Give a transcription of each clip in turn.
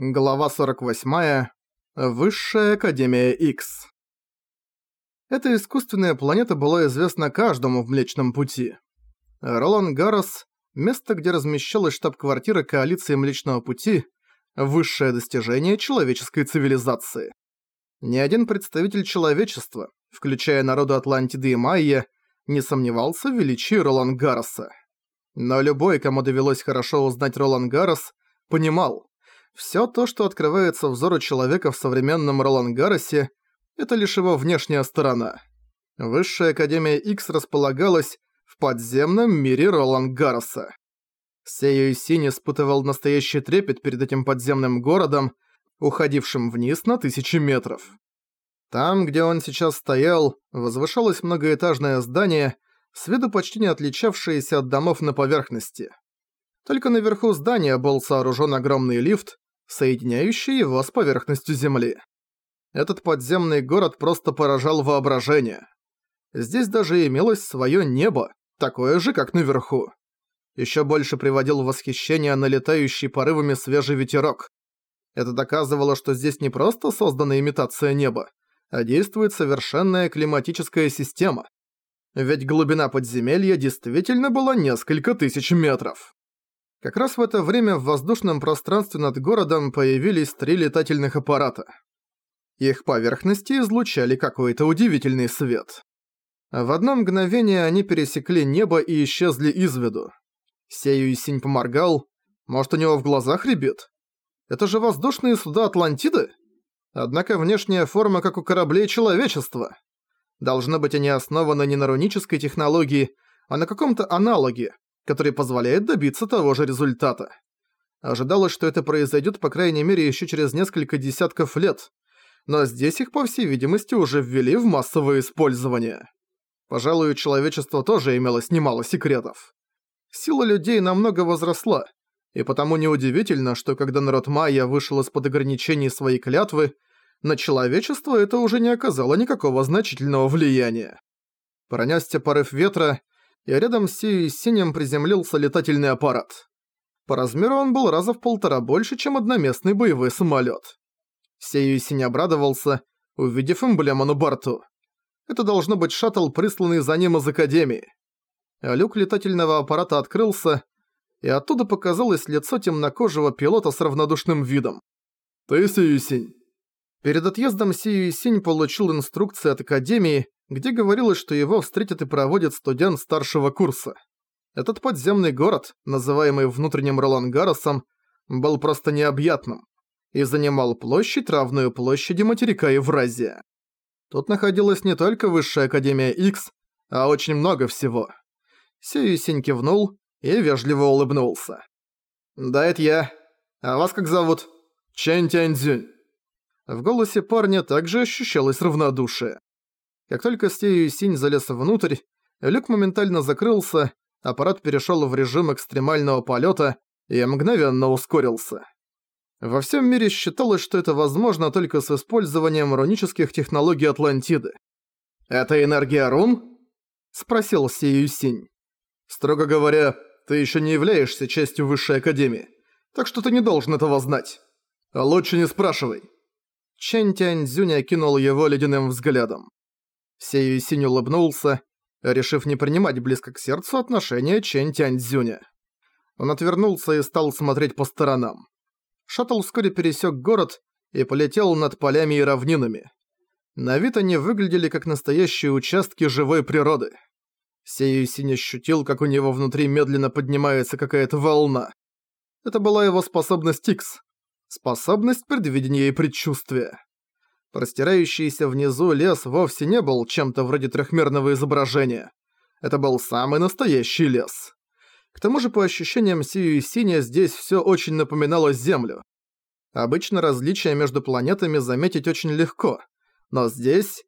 Глава 48. Высшая Академия X. Эта искусственная планета была известна каждому в Млечном Пути. Ролан Гаррос – место, где размещалась штаб-квартира коалиции Млечного Пути – высшее достижение человеческой цивилизации. Ни один представитель человечества, включая народу Атлантиды и Майя, не сомневался в величии Ролан Гарроса. Но любой, кому довелось хорошо узнать Ролан Гаррос, понимал – Всё то, что открывается взору человека в современном Ролангаросе, это лишь его внешняя сторона. Высшая Академия X располагалась в подземном мире Ролангароса. Сею Синь испытывал настоящий трепет перед этим подземным городом, уходившим вниз на тысячи метров. Там, где он сейчас стоял, возвышалось многоэтажное здание, с виду почти не отличавшееся от домов на поверхности. Только наверху здания был сооружен огромный лифт, соединяющий его с поверхностью Земли. Этот подземный город просто поражал воображение. Здесь даже имелось свое небо, такое же, как наверху. Еще больше приводил в восхищение налетающий порывами свежий ветерок. Это доказывало, что здесь не просто создана имитация неба, а действует совершенная климатическая система. Ведь глубина подземелья действительно была несколько тысяч метров. Как раз в это время в воздушном пространстве над городом появились три летательных аппарата. Их поверхности излучали какой-то удивительный свет. В одно мгновение они пересекли небо и исчезли из виду. Сею Синь поморгал. Может, у него в глазах ребит? Это же воздушные суда Атлантиды? Однако внешняя форма, как у кораблей человечества. Должно быть, они основаны не на рунической технологии, а на каком-то аналоге, который позволяет добиться того же результата. Ожидалось, что это произойдет по крайней мере еще через несколько десятков лет, но здесь их, по всей видимости, уже ввели в массовое использование. Пожалуй, у человечества тоже имелось немало секретов. Сила людей намного возросла, и потому неудивительно, что когда народ майя вышел из-под ограничений своей клятвы, на человечество это уже не оказало никакого значительного влияния. Пронесся порыв ветра, и рядом с Сией Синим приземлился летательный аппарат. По размеру он был раза в полтора больше, чем одноместный боевой самолет. Сею Синь обрадовался, увидев эмблему на борту. Это должно быть шаттл, присланный за ним из Академии. А люк летательного аппарата открылся, и оттуда показалось лицо темнокожего пилота с равнодушным видом. «Ты Сею Синь?» Перед отъездом Сею Синь получил инструкции от Академии, где говорилось, что его встретит и проводит студент старшего курса. Этот подземный город, называемый внутренним Ролангаросом, был просто необъятным и занимал площадь, равную площади материка Евразия. Тут находилась не только Высшая Академия X, а очень много всего. Сюисень кивнул и вежливо улыбнулся. «Да, это я. А вас как зовут?» «Чэнь Тяньцзюнь». В голосе парня также ощущалось равнодушие. Как только Стею Синь залез внутрь, люк моментально закрылся, аппарат перешёл в режим экстремального полёта и мгновенно ускорился. Во всем мире считалось, что это возможно только с использованием рунических технологий Атлантиды. «Это энергия рун?» – спросил Сею Синь. «Строго говоря, ты ещё не являешься частью Высшей Академии, так что ты не должен этого знать. Лучше не спрашивай». Чэнь Тяньцзюнь окинул его ледяным взглядом. Сею Синь улыбнулся, решив не принимать близко к сердцу отношения Чэнь Тяньцзюня. Он отвернулся и стал смотреть по сторонам. Шаттл вскоре пересек город и полетел над полями и равнинами. На вид они выглядели как настоящие участки живой природы. Сею Синь ощутил, как у него внутри медленно поднимается какая-то волна. Это была его способность Икс. Способность предвидения и предчувствия. Простирающийся внизу лес вовсе не был чем-то вроде трехмерного изображения. Это был самый настоящий лес. К тому же, по ощущениям Сию и Синя, здесь всё очень напоминало Землю. Обычно различия между планетами заметить очень легко, но здесь...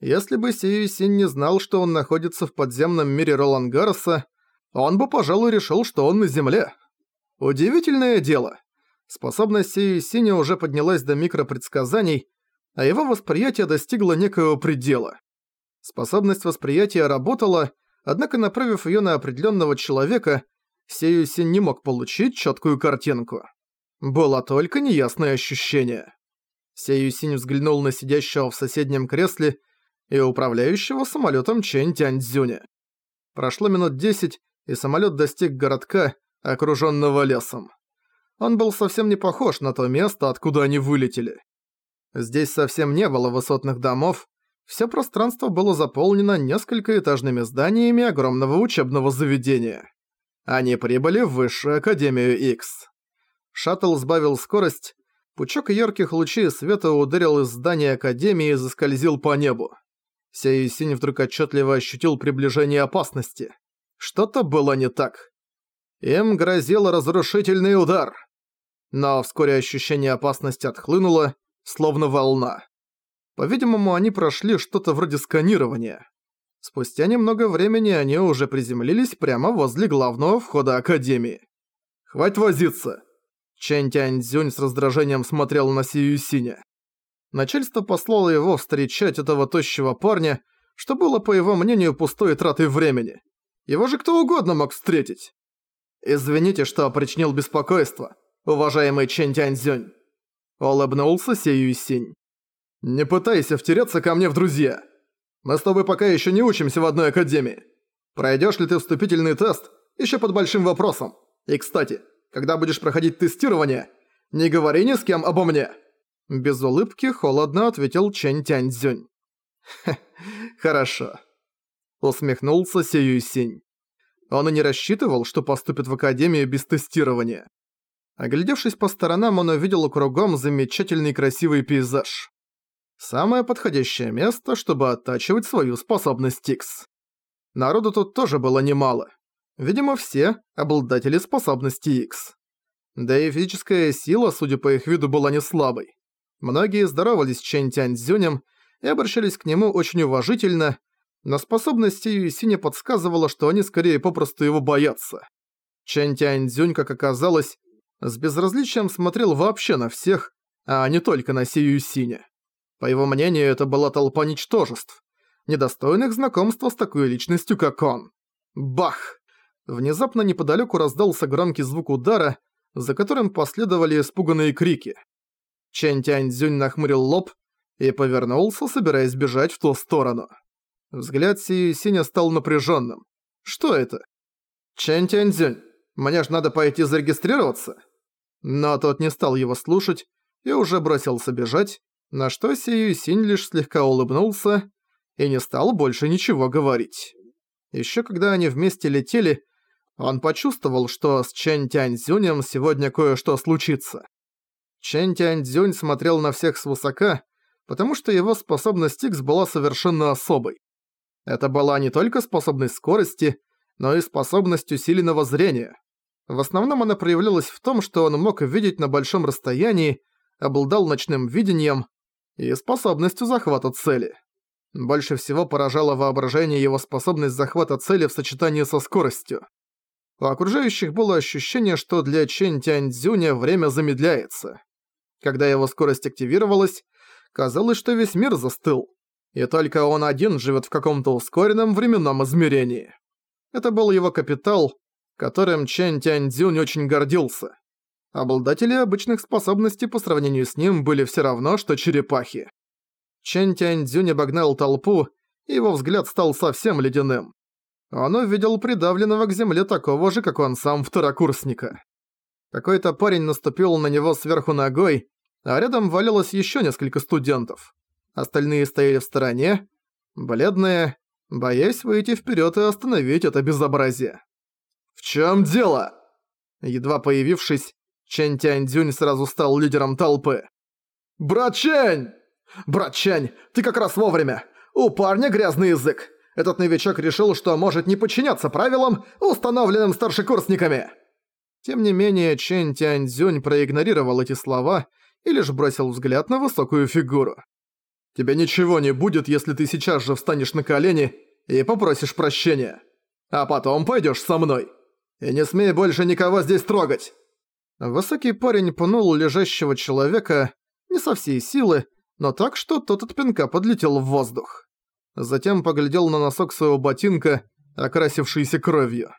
Если бы Сию и Синь не знал, что он находится в подземном мире Ролангароса, он бы, пожалуй, решил, что он на Земле. Удивительное дело. Способность Сию и Синя уже поднялась до микропредсказаний, а его восприятие достигло некоего предела. Способность восприятия работала, однако направив её на определённого человека, Сеюси не мог получить чёткую картинку. Было только неясное ощущение. Сей Юсинь взглянул на сидящего в соседнем кресле и управляющего самолетом Чэнь Тяньцзюня. Прошло минут десять, и самолет достиг городка, окруженного лесом. Он был совсем не похож на то место, откуда они вылетели. Здесь совсем не было высотных домов, все пространство было заполнено несколькоэтажными зданиями огромного учебного заведения. Они прибыли в Высшую Академию X. Шаттл сбавил скорость, пучок ярких лучей света ударил из здания Академии и заскользил по небу. Сей вдруг отчетливо ощутил приближение опасности. Что-то было не так. Им грозил разрушительный удар. Но вскоре ощущение опасности отхлынуло, словно волна. По-видимому, они прошли что-то вроде сканирования. Спустя немного времени они уже приземлились прямо возле главного входа Академии. «Хватит возиться!» Чэнь Тяньцзюнь с раздражением смотрел на Сию Синя. Начальство послало его встречать этого тощего парня, что было, по его мнению, пустой тратой времени. Его же кто угодно мог встретить. «Извините, что причинил беспокойство, уважаемый Чэнь Тяньцзюнь», — улыбнулся Сию Синь. «Не пытайся втереться ко мне в друзья. Мы с тобой пока еще не учимся в одной академии. Пройдешь ли ты вступительный тест, еще под большим вопросом. И, кстати, когда будешь проходить тестирование, не говори ни с кем обо мне». Без улыбки холодно ответил Чэнь Тяньцзюнь. «Хе, хорошо», — усмехнулся Сию Синь. Он и не рассчитывал, что поступит в академию без тестирования. Оглядевшись по сторонам, он увидел кругом замечательный красивый пейзаж. Самое подходящее место, чтобы оттачивать свою способность X. Народу тут тоже было немало. Видимо, все обладатели способности X. Да и физическая сила, судя по их виду, была не слабой. Многие здоровались с Чэнь Тяньцзюнем и обращались к нему очень уважительно, но способность Юисиня подсказывала, что они скорее попросту его боятся. Чэнь Тяньцзюнь, как оказалось, с безразличием смотрел вообще на всех, а не только на Сию Синя. По его мнению, это была толпа ничтожеств, недостойных знакомства с такой личностью, как он. Бах! Внезапно неподалеку раздался громкий звук удара, за которым последовали испуганные крики. Чэнь Тяньцзюнь нахмурил лоб и повернулся, собираясь бежать в ту сторону. Взгляд Сию Синя стал напряженным. «Что это?» «Чэнь Тяньцзюнь, мне ж надо пойти зарегистрироваться?» Но тот не стал его слушать и уже бросился бежать, на что Сию Синь лишь слегка улыбнулся и не стал больше ничего говорить. Ещё когда они вместе летели, он почувствовал, что с Чэнь Тяньцзюнем сегодня кое-что случится. Чэнь Тяньцзюнь смотрел на всех свысока, потому что его способность X была совершенно особой. Это была не только способность скорости, но и способность усиленного зрения. В основном она проявлялась в том, что он мог видеть на большом расстоянии, обладал ночным видением, и способностью захвата цели. Больше всего поражало воображение его способность захвата цели в сочетании со скоростью. У окружающих было ощущение, что для Чэнь Тяньцзюня время замедляется. Когда его скорость активировалась, казалось, что весь мир застыл, и только он один живет в каком-то ускоренном временном измерении. Это был его капитал, которым Чэнь Тяньцзюнь очень гордился. Обладатели обычных способностей по сравнению с ним были все равно, что черепахи. Чэнь Тяньцзюнь обогнал толпу, и его взгляд стал совсем ледяным. Он увидел придавленного к земле такого же, как он сам, второкурсника. Какой-то парень наступил на него сверху ногой, а рядом валялось еще несколько студентов. Остальные стояли в стороне, бледные, боясь выйти вперед и остановить это безобразие. «В чем дело?» Едва появившись, Чэнь Тяньцзюнь сразу стал лидером толпы. «Брат Чэнь! Брат Чэнь, ты как раз вовремя! У парня грязный язык! Этот новичок решил, что может не подчиняться правилам, установленным старшекурсниками!» Тем не менее, Чэнь Тяньцзюнь проигнорировал эти слова и лишь бросил взгляд на высокую фигуру. «Тебе ничего не будет, если ты сейчас же встанешь на колени и попросишь прощения. А потом пойдешь со мной. И не смей больше никого здесь трогать!» Высокий парень пнул лежащего человека не со всей силы, но так, что тот от пинка подлетел в воздух. Затем поглядел на носок своего ботинка, окрасившийся кровью.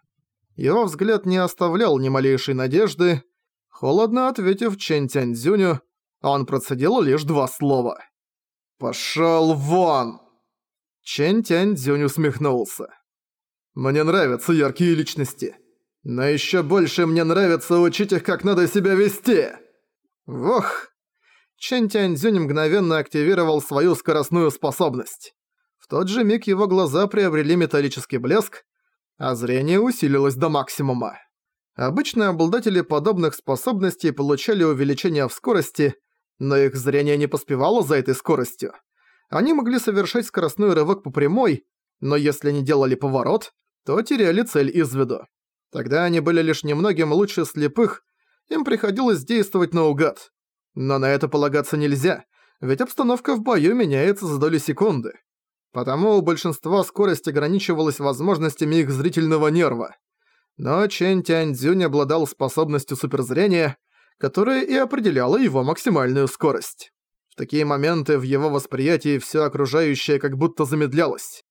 Его взгляд не оставлял ни малейшей надежды, Холодно ответив Чэнь Тяньцзюню, он процедил лишь два слова. «Пошёл вон!» Чэнь Тяньцзюнь усмехнулся. «Мне нравятся яркие личности, но ещё больше мне нравится учить их, как надо себя вести!» «Вох!» Чэнь Тяньцзюнь мгновенно активировал свою скоростную способность. В тот же миг его глаза приобрели металлический блеск, а зрение усилилось до максимума. Обычно обладатели подобных способностей получали увеличение в скорости, но их зрение не поспевало за этой скоростью. Они могли совершать скоростной рывок по прямой, но если не делали поворот, то теряли цель из виду. Тогда они были лишь немногим лучше слепых, им приходилось действовать наугад. Но на это полагаться нельзя, ведь обстановка в бою меняется за доли секунды. Потому у большинства скорость ограничивалась возможностями их зрительного нерва. Но Чэнь Тяньцзюнь обладал способностью суперзрения, которая и определяла его максимальную скорость. В такие моменты в его восприятии все окружающее как будто замедлялось.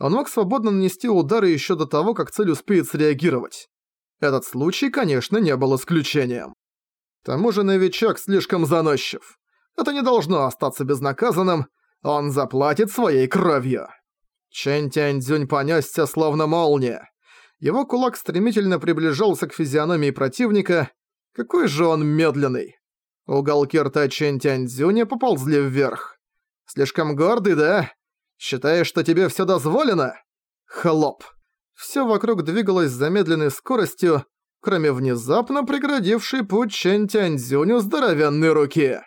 Он мог свободно нанести удары еще до того, как цель успеет среагировать. Этот случай, конечно, не был исключением. К тому же новичок слишком заносчив. Это не должно остаться безнаказанным, он заплатит своей кровью. Чэнь Тяньцзюнь понёсся словно молния. Его кулак стремительно приближался к физиономии противника. Какой же он медленный. Уголки рта Чэнь Тяньцзюня поползли вверх. Слишком гордый, да? Считаешь, что тебе всё дозволено? Хлоп. Всё вокруг двигалось с замедленной скоростью, кроме внезапно преградившей путь Чэнь Тяньцзюню здоровенной руки.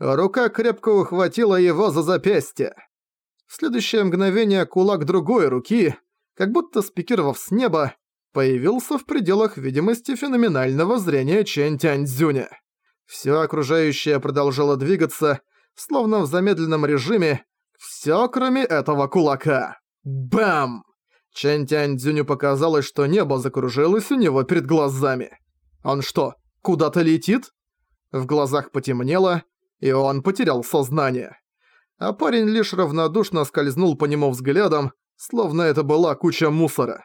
Рука крепко ухватила его за запястье. В следующее мгновение кулак другой руки, как будто спикировав с неба, появился в пределах видимости феноменального зрения Чэнь Тяньцзюня. Всё окружающее продолжало двигаться, словно в замедленном режиме, всё кроме этого кулака. Бам! Чэнь Тяньцзюню показалось, что небо закружилось у него перед глазами. Он что, куда-то летит? В глазах потемнело, и он потерял сознание. А парень лишь равнодушно скользнул по нему взглядом, словно это была куча мусора.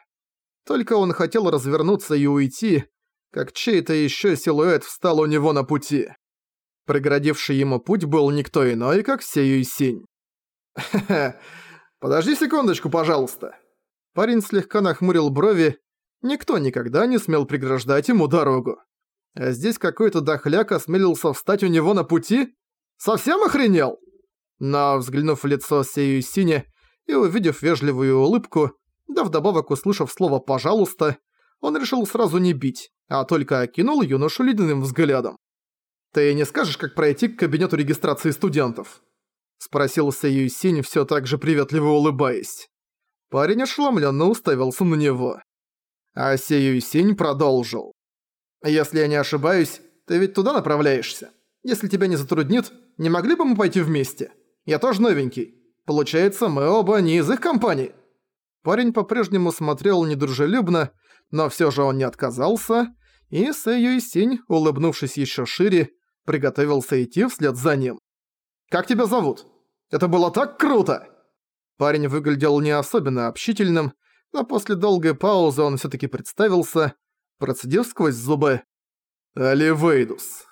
Только он хотел развернуться и уйти, как чей-то еще силуэт встал у него на пути. Преградивший ему путь был никто иной, как Сею Синь. «Хе-хе, подожди секундочку, пожалуйста». Парень слегка нахмурил брови, никто никогда не смел преграждать ему дорогу. А здесь какой-то дохляк осмелился встать у него на пути? Совсем охренел?» Но, взглянув в лицо Сею Сине и увидев вежливую улыбку, да вдобавок услышав слово «пожалуйста», он решил сразу не бить, а только окинул юношу ледяным взглядом. «Ты не скажешь, как пройти к кабинету регистрации студентов?» Спросил Сею Синь, всё так же приветливо улыбаясь. Парень ошеломлённо уставился на него. А Сею Синь продолжил. «Если я не ошибаюсь, ты ведь туда направляешься? Если тебя не затруднит, не могли бы мы пойти вместе? Я тоже новенький. Получается, мы оба не из их компании». Парень по-прежнему смотрел недружелюбно, но всё же он не отказался, и Сэй Синь, улыбнувшись ещё шире, приготовился идти вслед за ним. «Как тебя зовут? Это было так круто!» Парень выглядел не особенно общительным, но после долгой паузы он всё-таки представился, процедив сквозь зубы «Аливейдус».